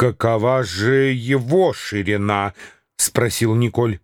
«Какова же его ширина?» — спросил Николь.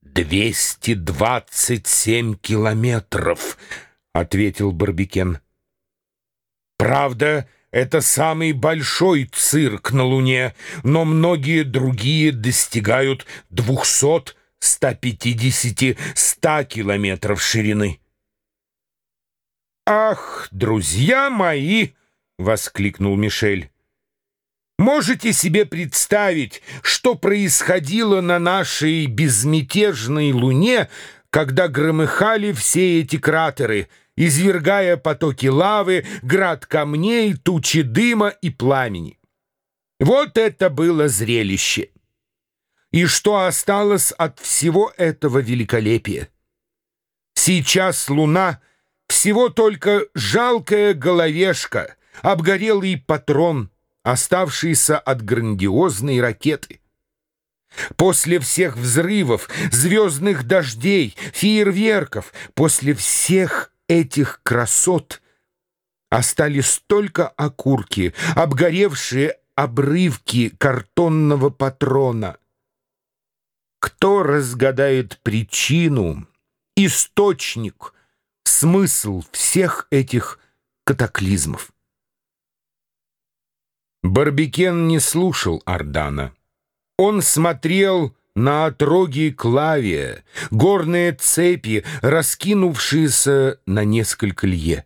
«Двести двадцать семь километров», — ответил Барбикен. «Правда, это самый большой цирк на Луне, но многие другие достигают двухсот, ста пятидесяти, ста километров ширины». «Ах, друзья мои!» — воскликнул Мишель. Можете себе представить, что происходило на нашей безмятежной Луне, когда громыхали все эти кратеры, извергая потоки лавы, град камней, тучи дыма и пламени? Вот это было зрелище! И что осталось от всего этого великолепия? Сейчас Луна — всего только жалкая головешка, обгорелый патрон, оставшийся от грандиозной ракеты. После всех взрывов, звездных дождей, фейерверков, после всех этих красот остались только окурки, обгоревшие обрывки картонного патрона. Кто разгадает причину, источник, смысл всех этих катаклизмов? Барбикен не слушал Ардана. Он смотрел на отроги Клавия, горные цепи, раскинувшиеся на несколько лье.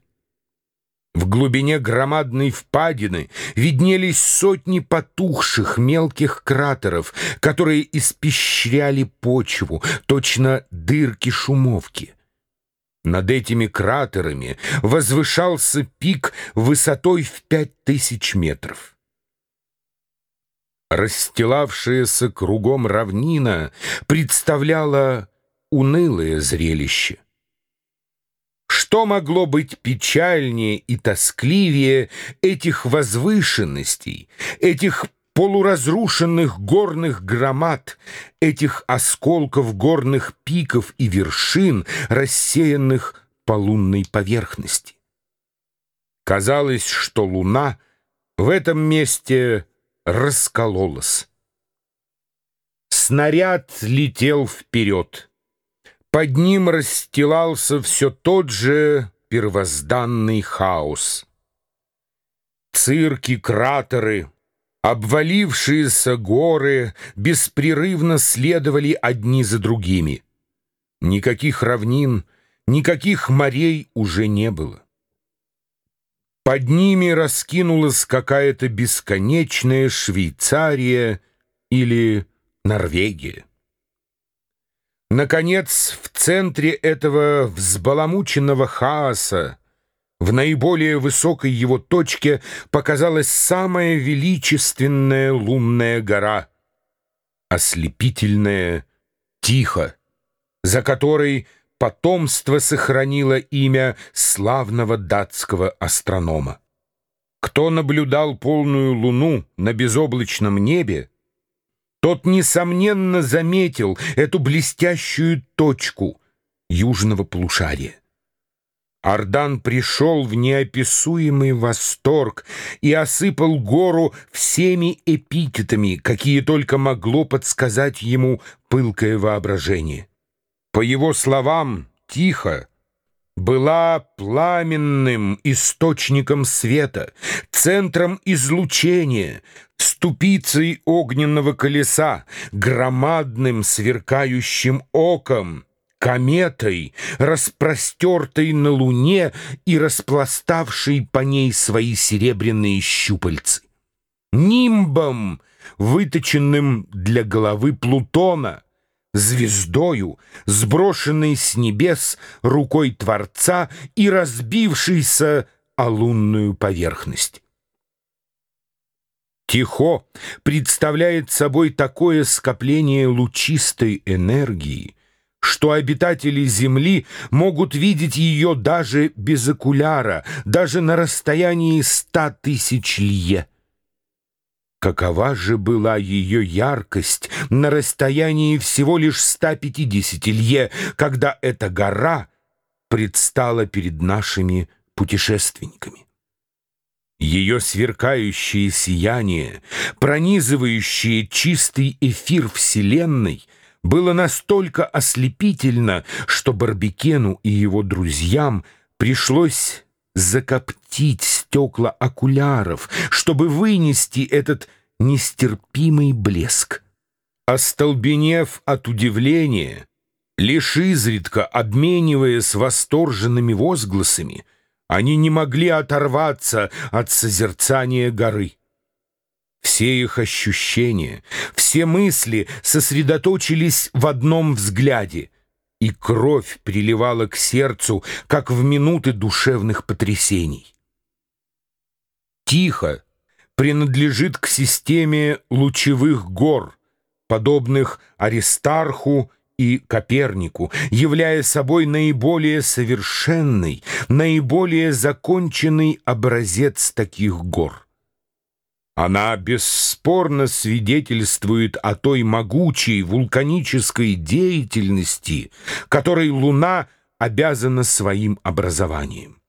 В глубине громадной впадины виднелись сотни потухших мелких кратеров, которые испещряли почву, точно дырки шумовки. Над этими кратерами возвышался пик высотой в пять тысяч метров. Расстилавшаяся кругом равнина представляла унылое зрелище. Что могло быть печальнее и тоскливее этих возвышенностей, этих полуразрушенных горных громад, этих осколков горных пиков и вершин, рассеянных по лунной поверхности? Казалось, что луна в этом месте раскололась. Снаряд летел вперед. Под ним расстилался все тот же первозданный хаос. Цирки, кратеры, обвалившиеся горы беспрерывно следовали одни за другими. Никаких равнин, никаких морей уже не было. Под ними раскинулась какая-то бесконечная Швейцария или Норвегия. Наконец, в центре этого взбаламученного хаоса, в наиболее высокой его точке, показалась самая величественная лунная гора, ослепительная, тихо, за которой потомство сохранило имя славного датского астронома. Кто наблюдал полную луну на безоблачном небе, тот, несомненно, заметил эту блестящую точку южного полушария. Ардан пришел в неописуемый восторг и осыпал гору всеми эпитетами, какие только могло подсказать ему пылкое воображение. По его словам, тихо была пламенным источником света, центром излучения, ступицей огненного колеса, громадным сверкающим оком, кометой, распростертой на луне и распластавшей по ней свои серебряные щупальцы, нимбом, выточенным для головы Плутона — звездою, сброшенной с небес рукой Творца и разбившейся о лунную поверхность. Тихо представляет собой такое скопление лучистой энергии, что обитатели Земли могут видеть ее даже без окуляра, даже на расстоянии ста тысяч лье. Какова же была ее яркость на расстоянии всего лишь 150 лье, когда эта гора предстала перед нашими путешественниками? Ее сверкающее сияние, пронизывающее чистый эфир Вселенной, было настолько ослепительно, что Барбекену и его друзьям пришлось закоптить стекла окуляров, чтобы вынести этот нестерпимый блеск. Остолбенев от удивления, лишь изредка обмениваясь восторженными возгласами, они не могли оторваться от созерцания горы. Все их ощущения, все мысли сосредоточились в одном взгляде, и кровь приливала к сердцу, как в минуты душевных потрясений. Тихо принадлежит к системе лучевых гор, подобных Аристарху и Копернику, являя собой наиболее совершенный, наиболее законченный образец таких гор. Она бесспорно свидетельствует о той могучей вулканической деятельности, которой Луна обязана своим образованием.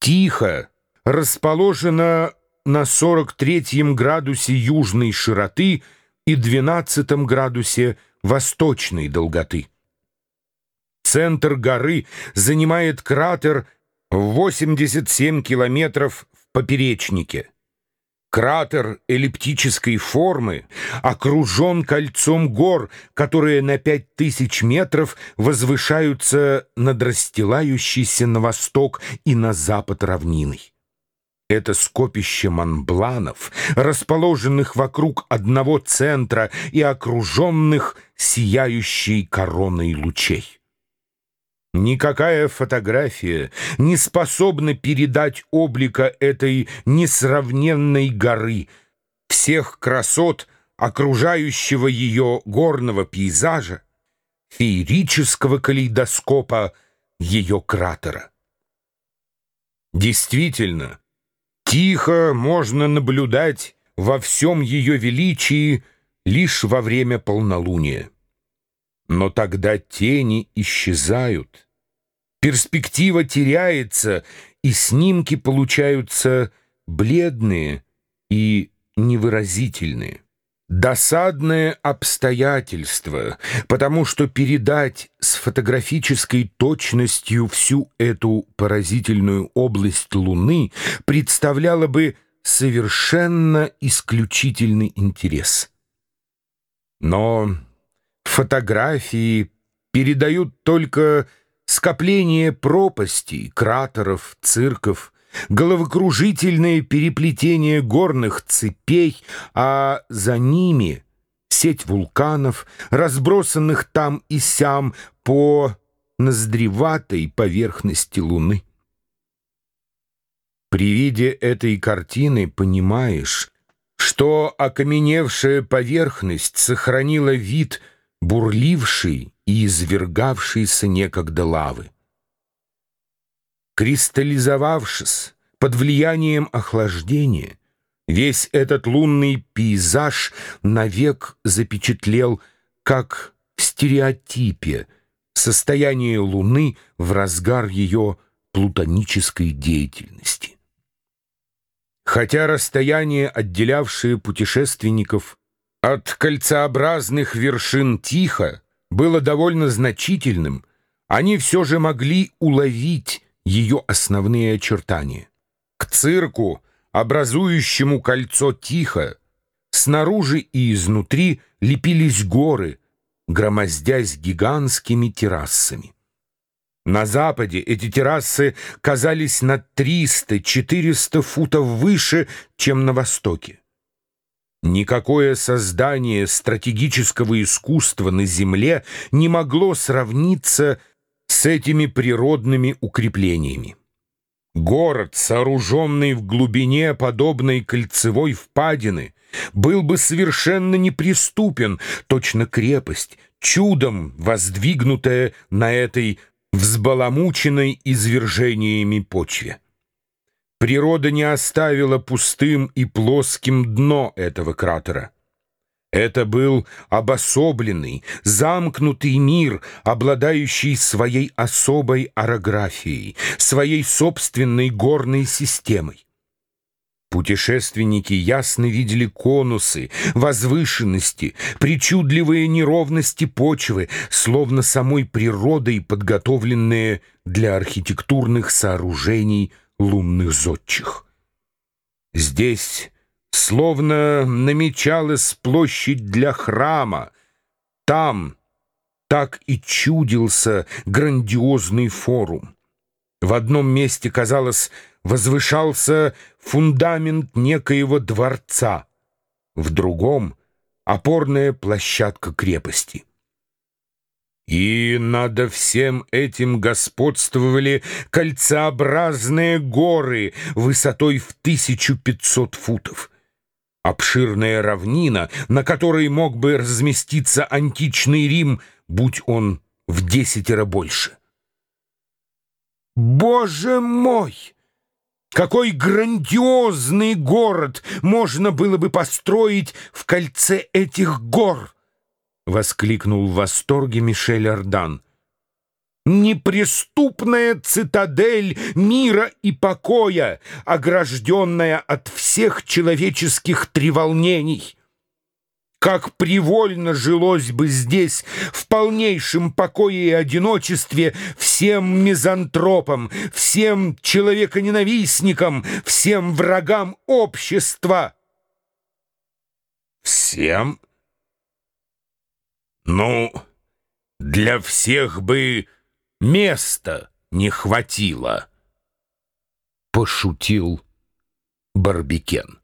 Тихо расположена на 43 градусе южной широты и 12 градусе восточной долготы. Центр горы занимает кратер в 87 километров в поперечнике. Кратер эллиптической формы окружен кольцом гор, которые на 5000 метров возвышаются над расстилающейся на восток и на запад равниной. Это скопище манбланов, расположенных вокруг одного центра и окруженных сияющей короной лучей. Никакая фотография не способна передать облика этой несравненной горы, всех красот окружающего ее горного пейзажа, феерического калейдоскопа ее кратера. Действительно, Тихо можно наблюдать во всем ее величии лишь во время полнолуния. Но тогда тени исчезают, перспектива теряется, и снимки получаются бледные и невыразительные. Досадное обстоятельство, потому что передать с фотографической точностью всю эту поразительную область Луны представляло бы совершенно исключительный интерес. Но фотографии передают только скопление пропастей, кратеров, цирков, головокружительное переплетение горных цепей, а за ними сеть вулканов, разбросанных там и сям по ноздреватой поверхности Луны. При виде этой картины понимаешь, что окаменевшая поверхность сохранила вид бурлившей и извергавшейся некогда лавы. Кристаллизовавшись под влиянием охлаждения, весь этот лунный пейзаж навек запечатлел, как в стереотипе, состояние Луны в разгар ее плутонической деятельности. Хотя расстояние, отделявшее путешественников от кольцеобразных вершин Тихо, было довольно значительным, они все же могли уловить ее основные очертания. К цирку, образующему кольцо тихо, снаружи и изнутри лепились горы, громоздясь гигантскими террасами. На западе эти террасы казались на 300-400 футов выше, чем на востоке. Никакое создание стратегического искусства на Земле не могло сравниться с этими природными укреплениями. Город, сооруженный в глубине подобной кольцевой впадины, был бы совершенно неприступен, точно крепость, чудом воздвигнутая на этой взбаламученной извержениями почве. Природа не оставила пустым и плоским дно этого кратера. Это был обособленный, замкнутый мир, обладающий своей особой орографией, своей собственной горной системой. Путешественники ясно видели конусы, возвышенности, причудливые неровности почвы, словно самой природой подготовленные для архитектурных сооружений лунных зодчих. Здесь словно намечалась площадь для храма, там так и чудился грандиозный форум. В одном месте, казалось, возвышался фундамент некоего дворца, в другом — опорная площадка крепости. И над всем этим господствовали кольцеобразные горы высотой в 1500 футов. Обширная равнина, на которой мог бы разместиться античный Рим, будь он в десятеро больше. Боже мой! Какой грандиозный город можно было бы построить в кольце этих гор! Воскликнул в восторге Мишель Ардан. Неприступная цитадель мира и покоя, огражденная от всех человеческих треволнений. Как привольно жилось бы здесь в полнейшем покое и одиночестве всем мизантропам, всем человеконенавистникам, всем врагам общества. Всем? Ну, для всех бы места не хватило, пошутил Барбикен.